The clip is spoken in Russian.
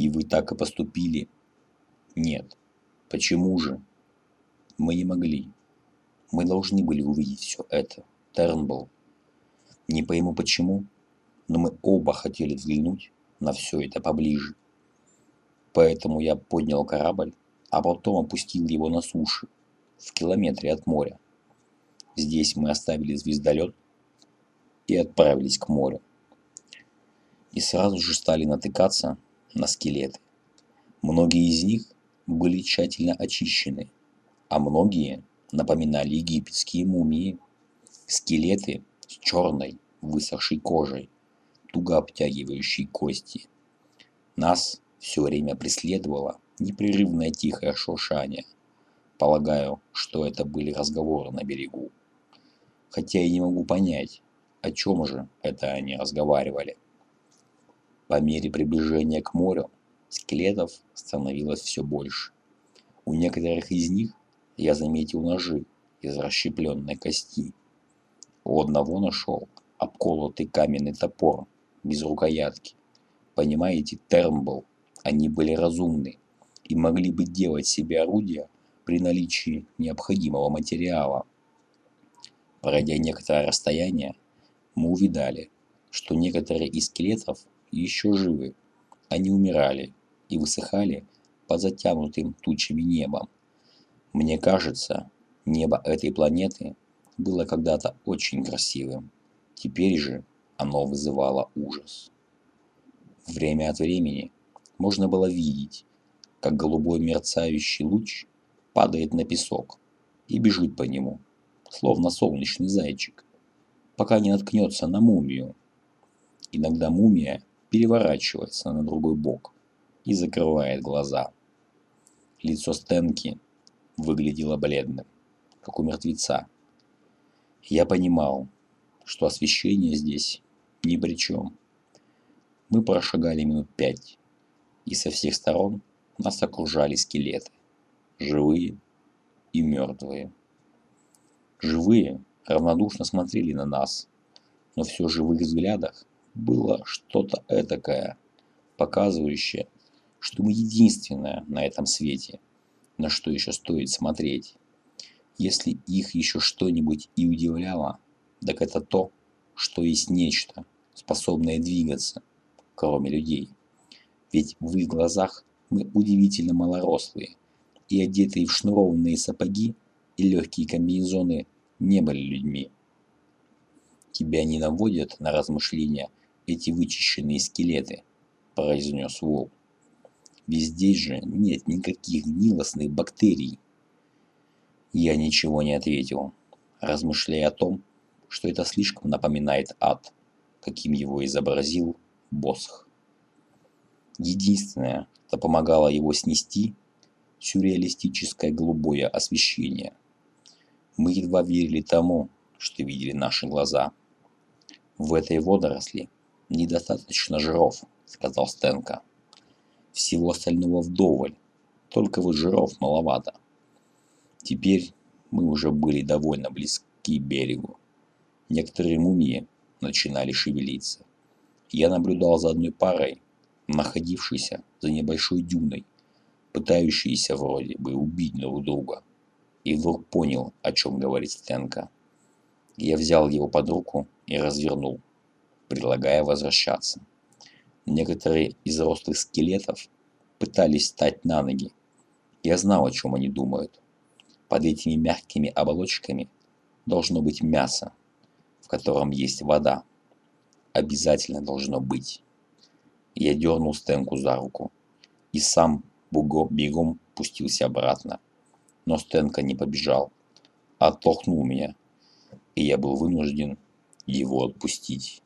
И вы так и поступили? Нет. Почему же? Мы не могли. Мы должны были увидеть все это. Тернбл. Не пойму почему, но мы оба хотели взглянуть на все это поближе. Поэтому я поднял корабль, а потом опустил его на суше, в километре от моря. Здесь мы оставили звездолет и отправились к морю. И сразу же стали натыкаться на скелеты. Многие из них были тщательно очищены, а многие напоминали египетские мумии. Скелеты с черной, высохшей кожей, туго обтягивающей кости. Нас все время преследовало непрерывное тихое шуршание. Полагаю, что это были разговоры на берегу. Хотя я не могу понять, о чем же это они разговаривали. По мере приближения к морю скелетов становилось все больше. У некоторых из них я заметил ножи из расщепленной кости. У одного нашел обколотый каменный топор без рукоятки. Понимаете, Термбл, они были разумны и могли бы делать себе орудия при наличии необходимого материала. Пройдя некоторое расстояние, мы увидали, что некоторые из скелетов еще живы. Они умирали и высыхали под затянутым тучами небом. Мне кажется, небо этой планеты было когда-то очень красивым. Теперь же оно вызывало ужас. Время от времени можно было видеть, как голубой мерцающий луч падает на песок и бежит по нему, словно солнечный зайчик пока не наткнется на мумию. Иногда мумия переворачивается на другой бок и закрывает глаза. Лицо Стэнки выглядело бледным, как у мертвеца. Я понимал, что освещение здесь ни при чем. Мы прошагали минут пять, и со всех сторон нас окружали скелеты, живые и мертвые. Живые равнодушно смотрели на нас, но все в их взглядах было что-то этакое, показывающее, что мы единственное на этом свете, на что еще стоит смотреть. Если их еще что-нибудь и удивляло, так это то, что есть нечто, способное двигаться, кроме людей. Ведь в их глазах мы удивительно малорослые, и одетые в шнурованные сапоги и легкие комбинезоны не были людьми. Тебя не наводят на размышления эти вычищенные скелеты, произнес Волк. Ведь здесь же нет никаких гнилостных бактерий. Я ничего не ответил, размышляя о том, что это слишком напоминает ад, каким его изобразил Босх. Единственное, что помогало его снести, сюрреалистическое голубое освещение. Мы едва верили тому, что видели наши глаза. В этой водоросли недостаточно жиров, сказал Стенка. Всего остального вдоволь, только вот жиров маловато. Теперь мы уже были довольно близки к берегу. Некоторые мумии начинали шевелиться. Я наблюдал за одной парой, находившейся за небольшой дюной, пытающейся вроде бы убить друг друга и вдруг понял, о чем говорит Стенка. Я взял его под руку и развернул, предлагая возвращаться. Некоторые из рослых скелетов пытались встать на ноги. Я знал, о чем они думают. Под этими мягкими оболочками должно быть мясо, в котором есть вода. Обязательно должно быть. Я дернул Стенку за руку и сам бегом пустился обратно но Стенка не побежал, а оттолкнул меня, и я был вынужден его отпустить.